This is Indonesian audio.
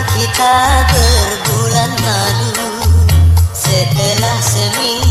kita berbulan madu Setelah seminggu